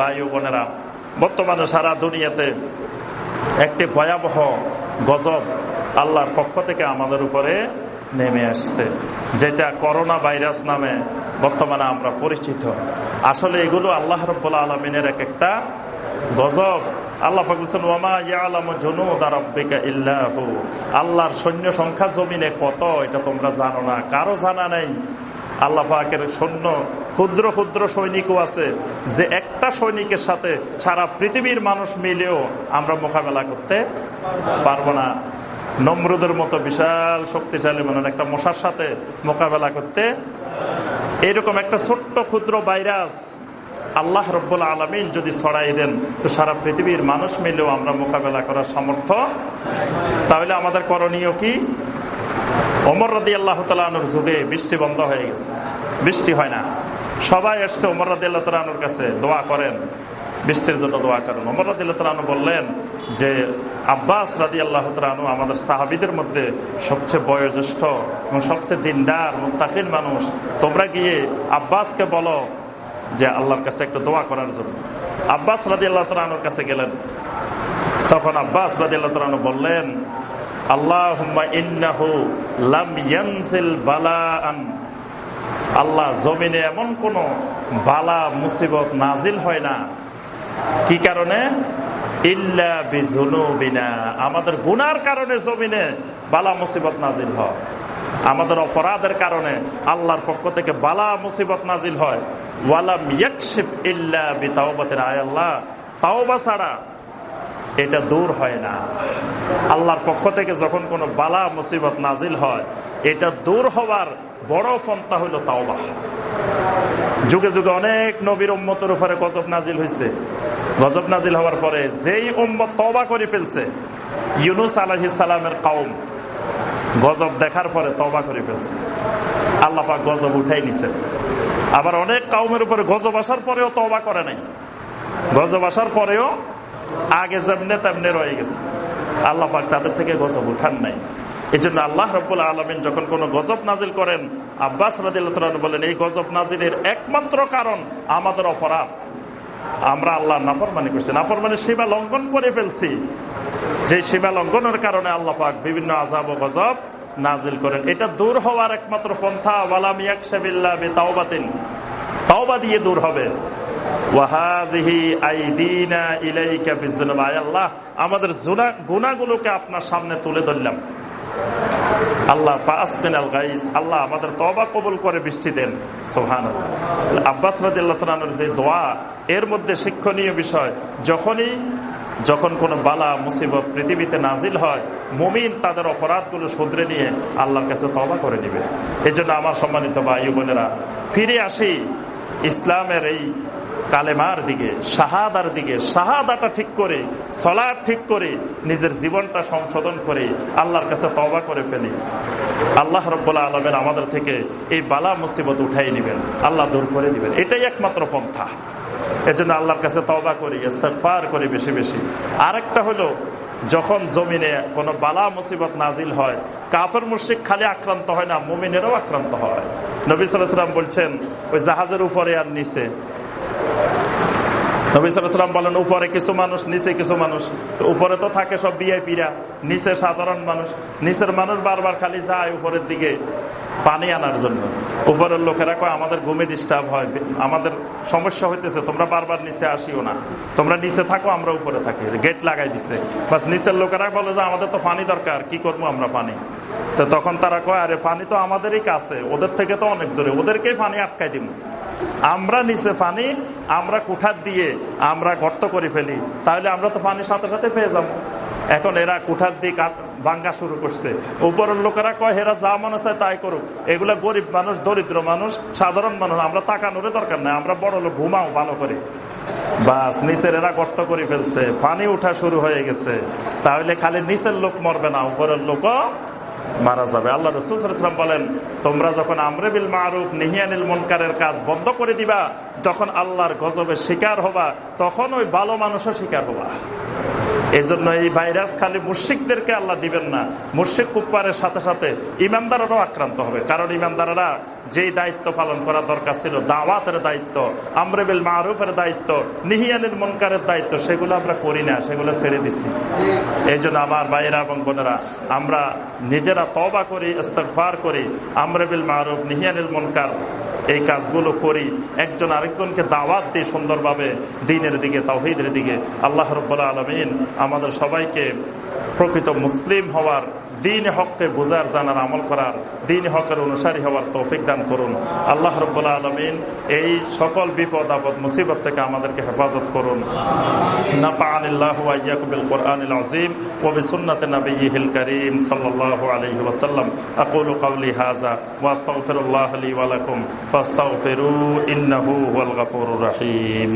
ভাই ও বোনেরা, বর্তমানে সারা দুনিয়াতে একটি ভয়াবহ গজব আল্লাহর পক্ষ থেকে আমাদের উপরে নেমে আসছে, যেটা করোনা ভাইরাস নামে বর্তমানে আমরা পরিচিত। আসলে এগুলো আল্লাহ রব্বুল আলমিনের এক একটা গজব। আল্লাহ আল্লাহর সৈন্য সংখ্যা জমিনে কত, এটা তোমরা জানো না, কারও জানা নেই। আল্লাহ পাকের সৈন্য ক্ষুদ্র ক্ষুদ্র সৈনিকও আছে যে একটা সৈনিকের সাথে সারা পৃথিবীর মানুষ মিলেও আমরা মোকাবেলা করতে পারব না। নমরুদের মতো বিশাল শক্তিশালী মনে একটা মশার সাথে মোকাবেলা করতে এরকম একটা ছোট্ট ক্ষুদ্র ভাইরাস আল্লাহ রব্বুল আলমিন যদি ছড়াই দেন, তো সারা পৃথিবীর মানুষ মিলেও আমরা মোকাবেলা করার সামর্থ্য, তাহলে আমাদের করণীয় কি? অমর রাদি আল্লাহ তালুর যুগে বৃষ্টি বন্ধ হয়ে গেছে। বৃষ্টি হয় না। সবাই এসছে অমর রাদি আল্লাহ তালুর কাছে, দোয়া করেন। বৃষ্টির জন্য দোয়া করেন। অমর রাদি আল্লাহ বললেন যে, আব্বাস রাদি আল্লাহ তালু আমাদের সাহাবিদের মধ্যে সবচেয়ে বয়োজ্যেষ্ঠ এবং সবচেয়ে দিনদার মুতাকিন মানুষ। তোমরা গিয়ে আব্বাসকে বলো যে আল্লাহর কাছে একটু দোয়া করার জন্য। আব্বাস রাদি আল্লাহ তালুর কাছে গেলেন। তখন আব্বাস রাদি আল্লাহ বললেন আল্লাহ জমিনে এমন কোন বালা, মুসিবত নাজিল হয় না। কি কারণে? আমাদের গুনার কারণে জমিনে বালা, মুসিবত নাজিল হয়। আমাদের অপরাধের কারণে আল্লাহর পক্ষ থেকে বালা, মুসিবত নাজিল হয়। ওয়ালাম ইয়াকশিফ ইল্লা বিতাওবাতের আয় আল্লাহ তাওবা ছাড়া এটা দূর হয় না। আল্লাহর পক্ষ থেকে যখন কোনো বালা, মুসিবত নাজিল হয়, এটা দূর হওয়ার বড় ফন্তা হইল তাওবা। যুগে যুগে অনেক নবীর উম্মতের উপরে গজব নাজিল হয়েছে গজব নাজিল হওয়ার পরে যেই উম্মত তবা করে ফেলছে, ইউনুস আলহি সালামের কাউম গজব দেখার পরে তবা করে ফেলছে। আল্লাহ পাক গজব উঠাই নিছে আবার অনেক কাউমের উপরে গজব আসার পরেও তবা করে নাই। গজব আসার পরেও আগে যেমনে তেমনে রয়ে গেছে। আল্লাহ পাক তাদের থেকে গজব উঠান নাই। এই জন্য আল্লাহ রব্বুল আলমিন যখন কোন গজব নাজিল করেন, আব্বাস বলেন, এই গজব নাজিলের একমাত্র কারণ আমাদের অপরাধ। আমরা আল্লাহ নাফরমানি করছি। নাফরমানি সীমা লঙ্ঘন করে ফেলছি। যে সীমা লঙ্ঘনের কারণে আল্লাহ পাক বিভিন্ন আজাব ও গজব নাজিল করেন। এটা দূর হওয়ার একমাত্র পন্থা। ওয়ালাম ইয়াকশাবিল্লাহ তাওবাতিন তাওবা দিয়ে দূর হবে। আমাদের গুণাগুলোকে আপনার সামনে তুলে ধরলাম। আল্লাহ আল্লাহ আমাদের তবা কবুল করে বৃষ্টি দেন। সোহান আব্বাস যে দোয়া, এর মধ্যে শিক্ষণীয় বিষয়, যখনই, যখন কোন বালা, মুসিবত পৃথিবীতে নাজিল হয়, মুমিন তাদের অপরাধগুলো শুধরে নিয়ে আল্লাহর কাছে তবা করে নিবে। এই জন্য আমার সম্মানিত ভাই বোনেরা, ফিরে আসি ইসলামের এই কালেমার দিকে, শাহাদার দিকে, শাহাদাটা ঠিক করে সলার ঠিক করে, নিজের জীবনটা সংশোধন করে, আল্লাহর কাছে তবা করে ফেলি। আল্লাহ রব্বুল্লাহ আলমের আমাদের থেকে এই বালা মুসিবত উঠাই নেবেন, আল্লাহ দূর করে দিবেন। এটাই একমাত্র পন্থা। এজন্য আল্লাহর কাছে তবা করি ইস্তেফার করি বেশি বেশি। আরেকটা হলো, যখন জমিনে কোনো বালা মুসিবত নাজিল হয় কাপড় মুর্শিক খালি আক্রান্ত হয় না, মুমিনেরও আক্রান্ত হয়। নবী সাল্লাম বলছেন, ওই জাহাজের উপরে আর নিচে নবী সাল্লাম বলেন, উপরে কিছু মানুষ, নিচে কিছু মানুষ। তো উপরে তো থাকে সব বিআইপিরা নিচে সাধারণ মানুষ। নিচের মানুষ বারবার খালি যায় উপরের দিকে পানি আনার জন্য। উপরের লোকেরা কয়, আমাদের ঘুমে ডিস্টার্ব হয়। আমাদের সমস্যা হইতেছে, তোমরা বারবার নিচে আসিও না। তোমরা নিচে থাকো, আমরা উপরে থাকি। গেট লাগাই দিছে। বাস নিচের লোকেরা বলে যে, আমাদের তো পানি দরকার, কি করব আমরা পানি? তো তখন তারা কয়, আরে পানি তো আমাদেরই কাছে, ওদের থেকে তো অনেক দূরে, ওদেরকেই পানি আটকাই দিব। আমরা নিচে পানি আমরা কুঠার দিয়ে আমরা গর্ত করে ফেলি, তাহলে আমরা তো পানির সাথে সাথে পেয়ে যাব। এখন এরা কুঠার দিয়ে ভাঙ্গা শুরু করছে। উপরের লোকেরা কয়, হেরা যা মনে চায় তাই করুক। এগুলা গরিব মানুষ, দরিদ্র মানুষ, সাধারণ মানুষ, আমরা তাকানোর দরকার নাই, আমরা বড় লোক, ঘুমাও, ভালো করে। বাস, নিচের এরা গর্ত করে ফেলছে পানি উঠা শুরু হয়ে গেছে। তাহলে খালি নিচের লোক মরবে না, উপরের লোক মারা যাবে। আল্লাহ রসুলাম বলেন, তোমরা যখন আমরে বিল মারুফ নিহিয়ানিল মনকারের কাজ বন্ধ করে দিবা তখন আল্লাহর গজবের শিকার হবা, তখন ওই ভালো মানুষও শিকার হবা। এই জন্য এই ভাইরাস খালি মুর্শিকদেরকে আল্লাহ দিবেন না। মুর্শিক কুপ্পারের সাথে সাথে ইমানদারেরও আক্রান্ত হবে। কারণ ইমানদারেরা যেই দায়িত্ব পালন করা দরকার ছিল, দাওয়াতের দায়িত্ব আমরেবিল মারুফের দায়িত্ব নিহিয়ানের মনকারের দায়িত্ব, সেগুলো আমরা করি না, সেগুলো ছেড়ে দিচ্ছি এই জন্য আমার ভাইয়েরা এবং বোনেরা, আমরা নিজেরা তবা করি ইস্তফার করি আমরেবিল মারুফ নিহিয়ানের মনকার এই কাজগুলো করি, একজন আরেকজনকে দাওয়াত দিই সুন্দরভাবে, দিনের দিকে তাহিদের দিকে। আল্লাহ রব্বুল্লা আলমিন আমাদের সবাইকে প্রকৃত মুসলিম হওয়ার দিন হককে বোঝার জানার আমল করার দিন হকের অনুসারী হওয়ার তৌফিক দান করুন আল্লাহ রব্বুল্লাহ আলমিন এই সকল বিপদ আপদ মুসিবত থেকে আমাদেরকে হেফাজত করুন نفعني الله وإياكم بالقرآن العظيم وبسنة نبيه الكريم صلى الله عليه وسلم أقول قولي هذا وأستغفر الله لي ولكم فاستغفروا إنه هو الغفور الرحيم